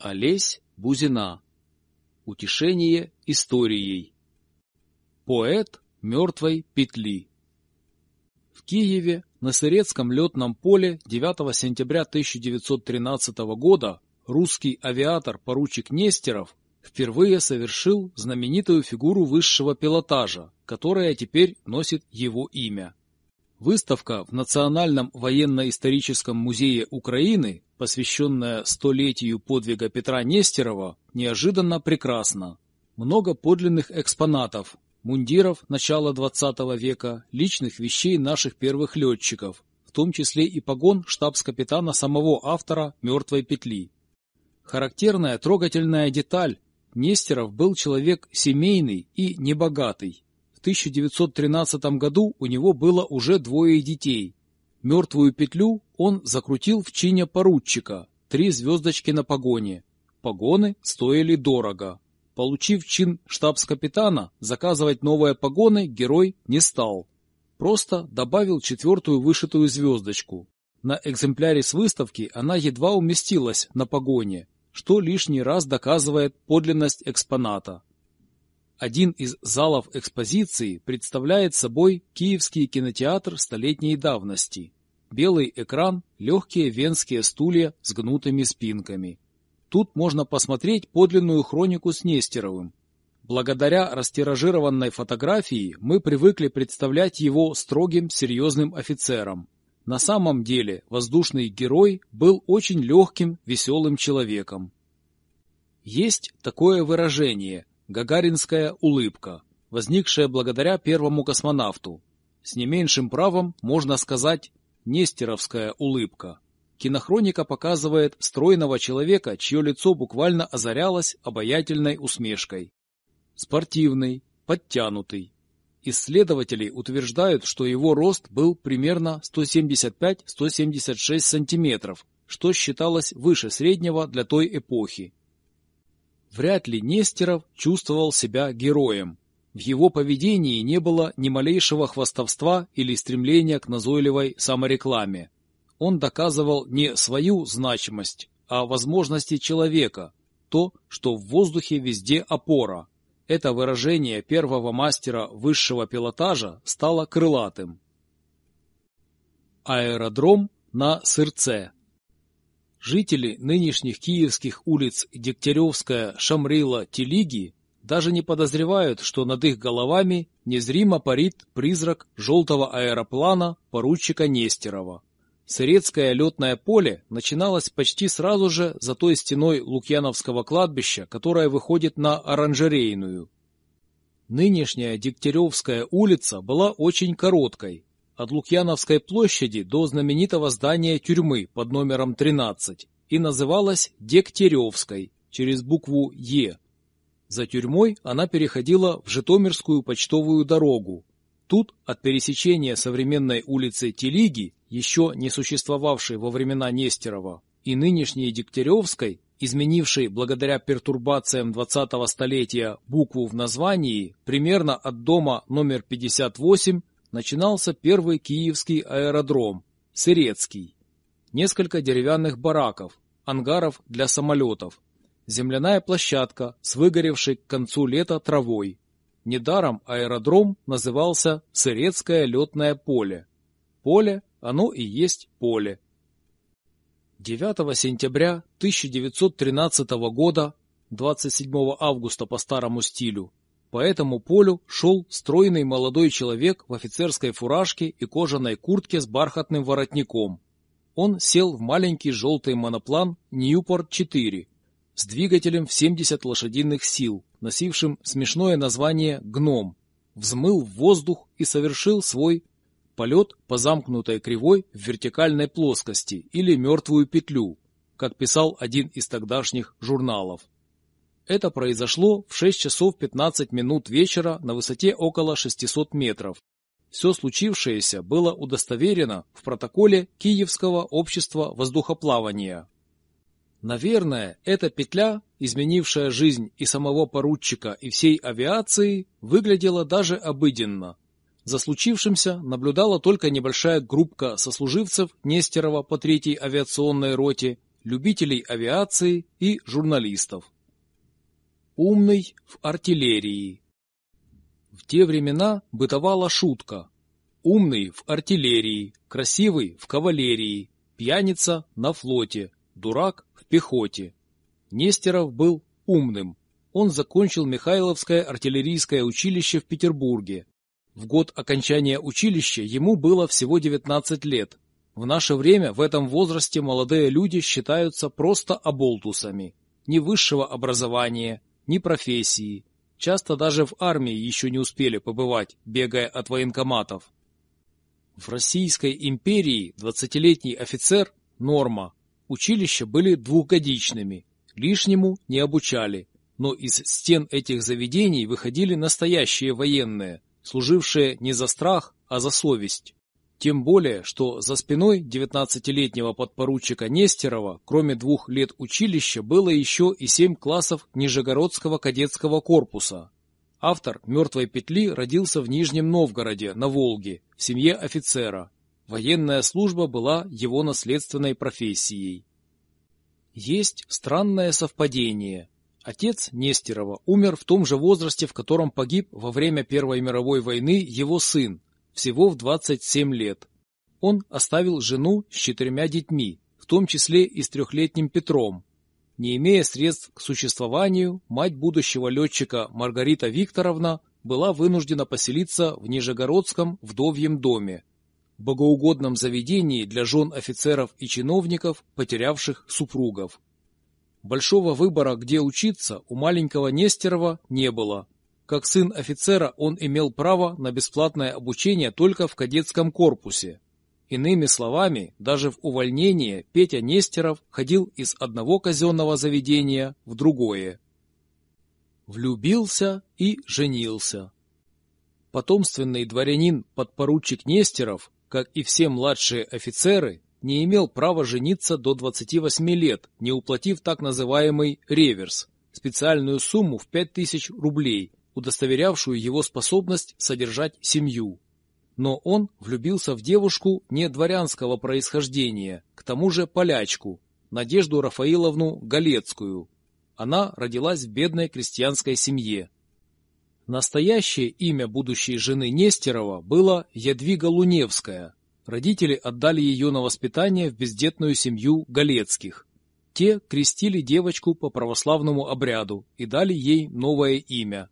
Олесь Бузина. Утешение историей. Поэт мертвой петли. В Киеве на Сырецком летном поле 9 сентября 1913 года русский авиатор-поручик Нестеров впервые совершил знаменитую фигуру высшего пилотажа, которая теперь носит его имя. Выставка в Национальном военно-историческом музее Украины, посвященная столетию подвига Петра Нестерова, неожиданно прекрасна. Много подлинных экспонатов, мундиров начала XX века, личных вещей наших первых летчиков, в том числе и погон штабс-капитана самого автора «Мертвой петли». Характерная трогательная деталь – Нестеров был человек семейный и небогатый. В 1913 году у него было уже двое детей. Мертвую петлю он закрутил в чине поручика, три звездочки на погоне. Погоны стоили дорого. Получив чин штабс-капитана, заказывать новые погоны герой не стал. Просто добавил четвертую вышитую звездочку. На экземпляре с выставки она едва уместилась на погоне, что лишний раз доказывает подлинность экспоната. Один из залов экспозиции представляет собой Киевский кинотеатр столетней давности. Белый экран, легкие венские стулья с гнутыми спинками. Тут можно посмотреть подлинную хронику с Нестеровым. Благодаря растиражированной фотографии мы привыкли представлять его строгим, серьезным офицером. На самом деле воздушный герой был очень легким, веселым человеком. Есть такое выражение Гагаринская улыбка, возникшая благодаря первому космонавту. С не меньшим правом можно сказать Нестеровская улыбка. Кинохроника показывает стройного человека, чье лицо буквально озарялось обаятельной усмешкой. Спортивный, подтянутый. Исследователи утверждают, что его рост был примерно 175-176 сантиметров, что считалось выше среднего для той эпохи. Вряд ли Нестеров чувствовал себя героем. В его поведении не было ни малейшего хвастовства или стремления к назойливой саморекламе. Он доказывал не свою значимость, а возможности человека, то, что в воздухе везде опора. Это выражение первого мастера высшего пилотажа стало крылатым. Аэродром на Сырце Жители нынешних киевских улиц Дегтяревская, Шамрила, Телиги даже не подозревают, что над их головами незримо парит призрак желтого аэроплана поручика Нестерова. Сырецкое летное поле начиналось почти сразу же за той стеной Лукьяновского кладбища, которая выходит на Оранжерейную. Нынешняя Дегтяревская улица была очень короткой, от Лукьяновской площади до знаменитого здания тюрьмы под номером 13 и называлась Дегтяревской через букву «Е». За тюрьмой она переходила в Житомирскую почтовую дорогу. Тут от пересечения современной улицы Телиги, еще не существовавшей во времена Нестерова, и нынешней Дегтяревской, изменившей благодаря пертурбациям 20-го столетия букву в названии, примерно от дома номер 58 начинался первый киевский аэродром – Сырецкий. Несколько деревянных бараков, ангаров для самолетов, земляная площадка с выгоревшей к концу лета травой. Недаром аэродром назывался Сырецкое летное поле. Поле, оно и есть поле. 9 сентября 1913 года, 27 августа по старому стилю, по этому полю шел стройный молодой человек в офицерской фуражке и кожаной куртке с бархатным воротником. Он сел в маленький желтый моноплан «Ньюпорт-4» с двигателем в 70 лошадиных сил, носившим смешное название «Гном», взмыл в воздух и совершил свой полет по замкнутой кривой в вертикальной плоскости или мертвую петлю, как писал один из тогдашних журналов. Это произошло в 6 часов 15 минут вечера на высоте около 600 метров. Все случившееся было удостоверено в протоколе Киевского общества воздухоплавания. Наверное, эта петля, изменившая жизнь и самого поручика, и всей авиации, выглядела даже обыденно. За случившимся наблюдала только небольшая группка сослуживцев Нестерова по третьей авиационной роте любителей авиации и журналистов. Умный в артиллерии. В те времена бытовала шутка. Умный в артиллерии, красивый в кавалерии, пьяница на флоте, дурак в пехоте. Нестеров был умным. Он закончил Михайловское артиллерийское училище в Петербурге. В год окончания училища ему было всего 19 лет. В наше время в этом возрасте молодые люди считаются просто оболтусами. Ни высшего образования, ни профессии. Часто даже в армии еще не успели побывать, бегая от военкоматов. В Российской империи 20-летний офицер – норма. Училища были двухгодичными, лишнему не обучали, но из стен этих заведений выходили настоящие военные, служившие не за страх, а за совесть. Тем более, что за спиной 19-летнего подпоручика Нестерова, кроме двух лет училища, было еще и семь классов Нижегородского кадетского корпуса. Автор «Мертвой петли» родился в Нижнем Новгороде, на Волге, в семье офицера. Военная служба была его наследственной профессией. Есть странное совпадение. Отец Нестерова умер в том же возрасте, в котором погиб во время Первой мировой войны его сын, всего в 27 лет. Он оставил жену с четырьмя детьми, в том числе и с трехлетним Петром. Не имея средств к существованию, мать будущего летчика Маргарита Викторовна была вынуждена поселиться в Нижегородском вдовьем доме, богоугодном заведении для жен офицеров и чиновников, потерявших супругов. Большого выбора, где учиться, у маленького Нестерова не было. Как сын офицера он имел право на бесплатное обучение только в кадетском корпусе. Иными словами, даже в увольнение Петя Нестеров ходил из одного казенного заведения в другое. Влюбился и женился. Потомственный дворянин подпоручик Нестеров, как и все младшие офицеры, не имел права жениться до 28 лет, не уплатив так называемый реверс, специальную сумму в 5000 рублей, удостоверявшую его способность содержать семью. Но он влюбился в девушку не дворянского происхождения, к тому же полячку, Надежду Рафаиловну Галецкую. Она родилась в бедной крестьянской семье. Настоящее имя будущей жены Нестерова было Ядвига Луневская, Родители отдали ее на воспитание в бездетную семью Галецких. Те крестили девочку по православному обряду и дали ей новое имя.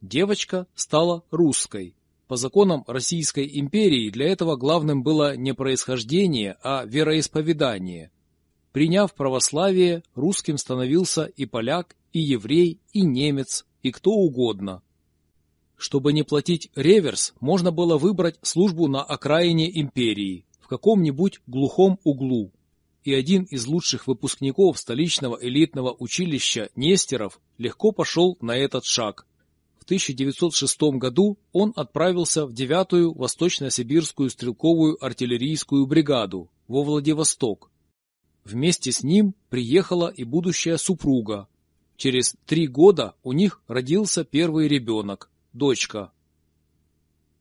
Девочка стала русской. По законам Российской империи для этого главным было не происхождение, а вероисповедание. Приняв православие, русским становился и поляк, и еврей, и немец, и кто угодно. Чтобы не платить реверс, можно было выбрать службу на окраине империи, в каком-нибудь глухом углу. И один из лучших выпускников столичного элитного училища Нестеров легко пошел на этот шаг. В 1906 году он отправился в 9-ю Восточно-Сибирскую стрелковую артиллерийскую бригаду во Владивосток. Вместе с ним приехала и будущая супруга. Через три года у них родился первый ребенок, дочка.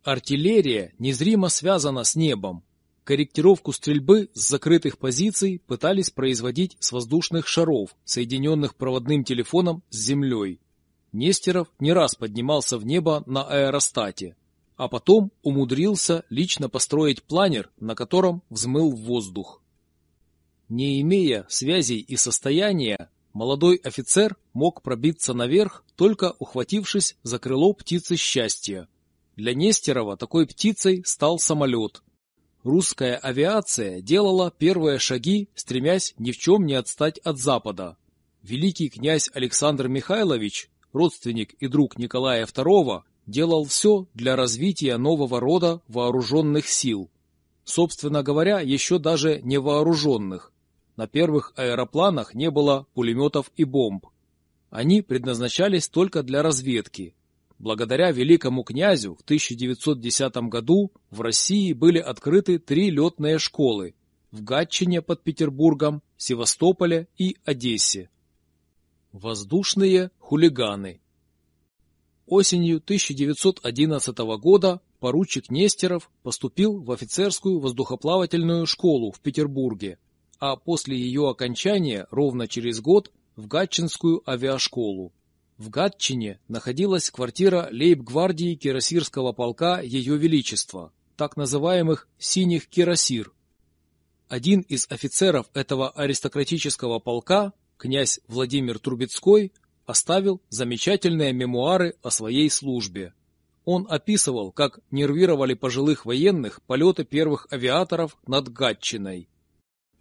Артиллерия незримо связана с небом. Корректировку стрельбы с закрытых позиций пытались производить с воздушных шаров, соединенных проводным телефоном с землей. Нестеров не раз поднимался в небо на аэростате, а потом умудрился лично построить планер, на котором взмыл в воздух. Не имея связей и состояния, Молодой офицер мог пробиться наверх, только ухватившись за крыло птицы счастья. Для Нестерова такой птицей стал самолет. Русская авиация делала первые шаги, стремясь ни в чем не отстать от Запада. Великий князь Александр Михайлович, родственник и друг Николая II, делал все для развития нового рода вооруженных сил. Собственно говоря, еще даже не вооруженных. На первых аэропланах не было пулеметов и бомб. Они предназначались только для разведки. Благодаря великому князю в 1910 году в России были открыты три летные школы в Гатчине под Петербургом, Севастополе и Одессе. Воздушные хулиганы Осенью 1911 года поручик Нестеров поступил в офицерскую воздухоплавательную школу в Петербурге а после ее окончания ровно через год в Гатчинскую авиашколу. В Гатчине находилась квартира лейб-гвардии кирасирского полка Ее Величества, так называемых «синих кирасир». Один из офицеров этого аристократического полка, князь Владимир Трубецкой, оставил замечательные мемуары о своей службе. Он описывал, как нервировали пожилых военных полеты первых авиаторов над Гатчиной.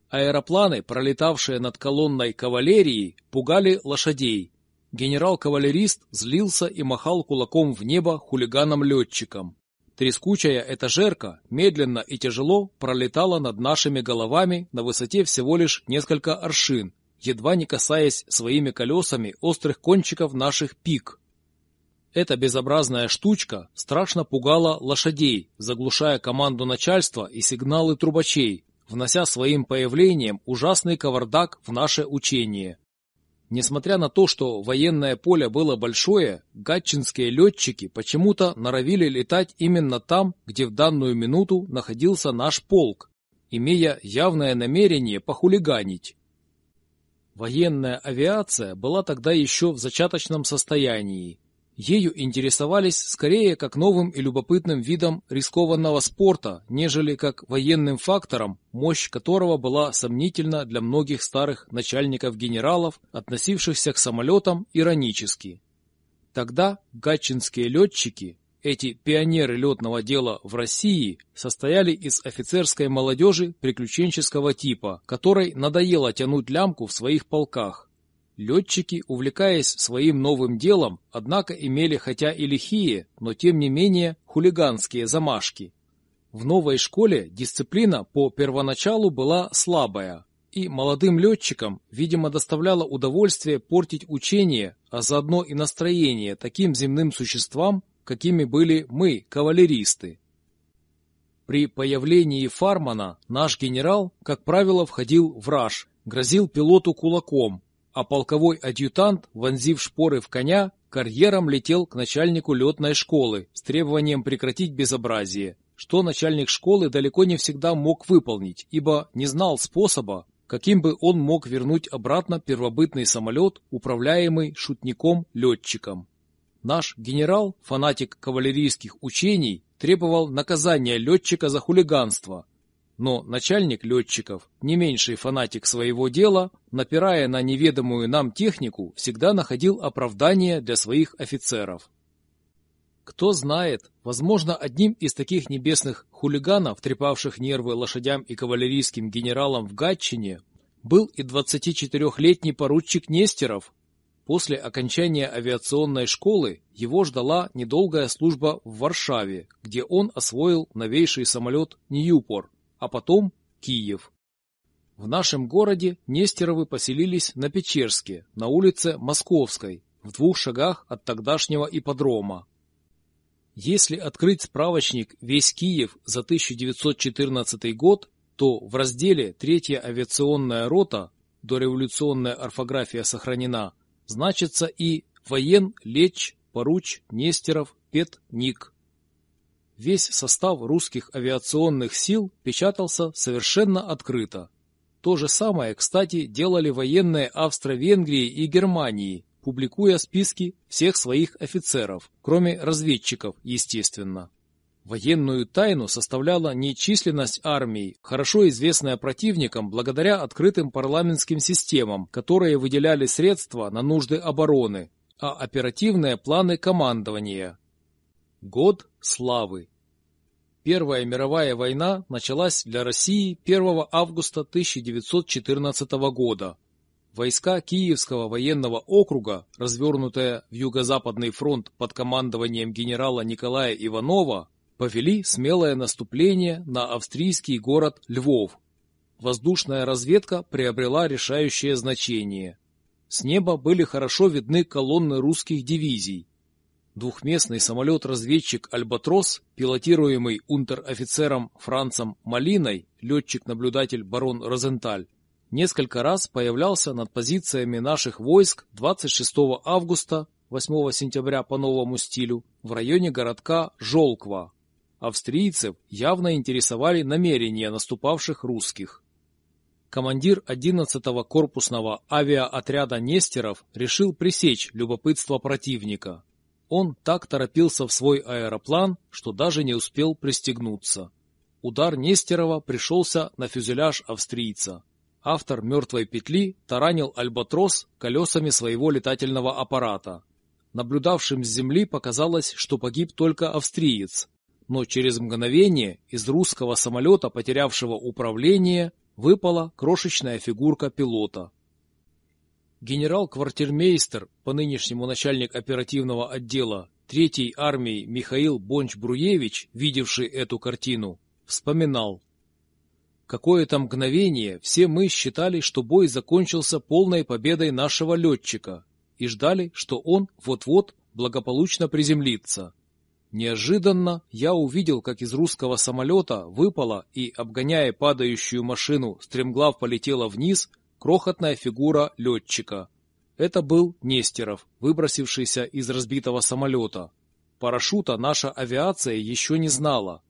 Аэропланы, пролетавшие над колонной кавалерии, пугали лошадей. Генерал-кавалерист злился и махал кулаком в небо хулиганам-летчикам. Трескучая этажерка медленно и тяжело пролетала над нашими головами на высоте всего лишь несколько аршин, едва не касаясь своими колесами острых кончиков наших пик. Эта безобразная штучка страшно пугала лошадей, заглушая команду начальства и сигналы трубачей, внося своим появлением ужасный кавардак в наше учение. Несмотря на то, что военное поле было большое, гатчинские летчики почему-то норовили летать именно там, где в данную минуту находился наш полк, имея явное намерение похулиганить. Военная авиация была тогда еще в зачаточном состоянии, Ею интересовались скорее как новым и любопытным видом рискованного спорта, нежели как военным фактором, мощь которого была сомнительна для многих старых начальников-генералов, относившихся к самолетам иронически. Тогда гатчинские летчики, эти пионеры летного дела в России, состояли из офицерской молодежи приключенческого типа, которой надоело тянуть лямку в своих полках. Летчики, увлекаясь своим новым делом, однако имели хотя и лихие, но тем не менее хулиганские замашки. В новой школе дисциплина по первоначалу была слабая, и молодым летчикам, видимо, доставляло удовольствие портить учение, а заодно и настроение таким земным существам, какими были мы, кавалеристы. При появлении Фармана наш генерал, как правило, входил в раж, грозил пилоту кулаком, а полковой адъютант, вонзив шпоры в коня, карьером летел к начальнику летной школы с требованием прекратить безобразие, что начальник школы далеко не всегда мог выполнить, ибо не знал способа, каким бы он мог вернуть обратно первобытный самолет, управляемый шутником-летчиком. Наш генерал, фанатик кавалерийских учений, требовал наказания летчика за хулиганство – но начальник летчиков, не меньший фанатик своего дела, напирая на неведомую нам технику, всегда находил оправдание для своих офицеров. Кто знает, возможно, одним из таких небесных хулиганов, трепавших нервы лошадям и кавалерийским генералам в Гатчине, был и 24-летний поручик Нестеров. После окончания авиационной школы его ждала недолгая служба в Варшаве, где он освоил новейший самолет «Ньюпор», а потом Киев. В нашем городе Нестеровы поселились на Печерске, на улице Московской, в двух шагах от тогдашнего ипподрома. Если открыть справочник «Весь Киев» за 1914 год, то в разделе «Третья авиационная рота» дореволюционная орфография сохранена, значится и воен, леч, поруч, Нестеров, Пет, Ник весь состав русских авиационных сил печатался совершенно открыто. То же самое, кстати, делали военные Австро-Венгрии и Германии, публикуя списки всех своих офицеров, кроме разведчиков, естественно. Военную тайну составляла не численность армии, хорошо известная противникам благодаря открытым парламентским системам, которые выделяли средства на нужды обороны, а оперативные планы командования, Год славы. Первая мировая война началась для России 1 августа 1914 года. Войска Киевского военного округа, развернутые в Юго-Западный фронт под командованием генерала Николая Иванова, повели смелое наступление на австрийский город Львов. Воздушная разведка приобрела решающее значение. С неба были хорошо видны колонны русских дивизий, Двухместный самолет-разведчик «Альбатрос», пилотируемый унтер-офицером Францем Малиной, летчик-наблюдатель барон Розенталь, несколько раз появлялся над позициями наших войск 26 августа, 8 сентября по новому стилю, в районе городка Жолква. Австрийцев явно интересовали намерения наступавших русских. командир 11-го корпусного авиаотряда Нестеров решил пресечь любопытство противника. Он так торопился в свой аэроплан, что даже не успел пристегнуться. Удар Нестерова пришелся на фюзеляж австрийца. Автор «Мертвой петли» таранил «Альбатрос» колесами своего летательного аппарата. Наблюдавшим с земли показалось, что погиб только австриец, но через мгновение из русского самолета, потерявшего управление, выпала крошечная фигурка пилота. Генерал-квартирмейстер, по нынешнему начальник оперативного отдела Третьей армии Михаил Бонч-Бруевич, видевший эту картину, вспоминал. Какое-то мгновение все мы считали, что бой закончился полной победой нашего летчика и ждали, что он вот-вот благополучно приземлится. Неожиданно я увидел, как из русского самолета выпала и, обгоняя падающую машину, стремглав полетела вниз крохотная фигура летчика. Это был Нестеров, выбросившийся из разбитого самолета. Парашюта наша авиация еще не знала.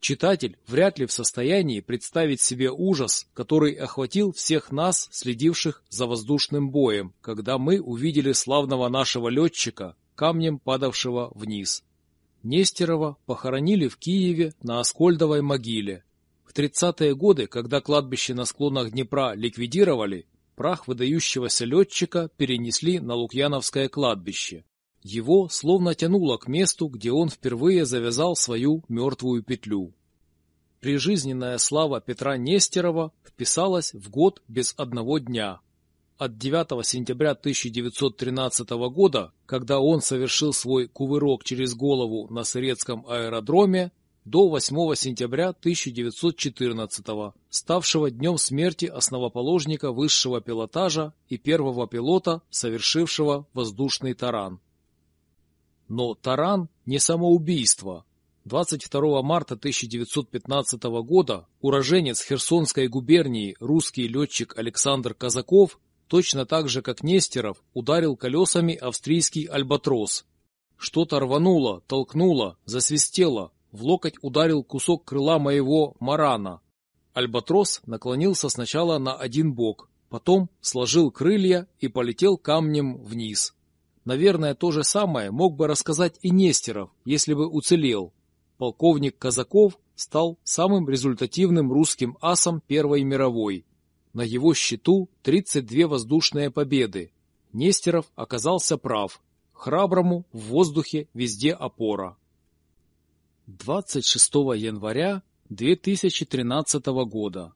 Читатель вряд ли в состоянии представить себе ужас, который охватил всех нас, следивших за воздушным боем, когда мы увидели славного нашего летчика, камнем падавшего вниз. Нестерова похоронили в Киеве на Аскольдовой могиле. В 30-е годы, когда кладбище на склонах Днепра ликвидировали, прах выдающегося летчика перенесли на Лукьяновское кладбище. Его словно тянуло к месту, где он впервые завязал свою мертвую петлю. Прижизненная слава Петра Нестерова вписалась в год без одного дня – от 9 сентября 1913 года, когда он совершил свой кувырок через голову на Сырецком аэродроме, до 8 сентября 1914 ставшего днем смерти основоположника высшего пилотажа и первого пилота, совершившего воздушный таран. Но таран не самоубийство. 22 марта 1915 года уроженец Херсонской губернии русский летчик Александр Казаков точно так же, как Нестеров, ударил колесами австрийский альбатрос. Что-то рвануло, толкнуло, засвистело, в локоть ударил кусок крыла моего марана. Альбатрос наклонился сначала на один бок, потом сложил крылья и полетел камнем вниз. Наверное, то же самое мог бы рассказать и Нестеров, если бы уцелел. Полковник Казаков стал самым результативным русским асом Первой мировой. На его счету 32 воздушные победы. Нестеров оказался прав. Храброму в воздухе везде опора. 26 января 2013 года.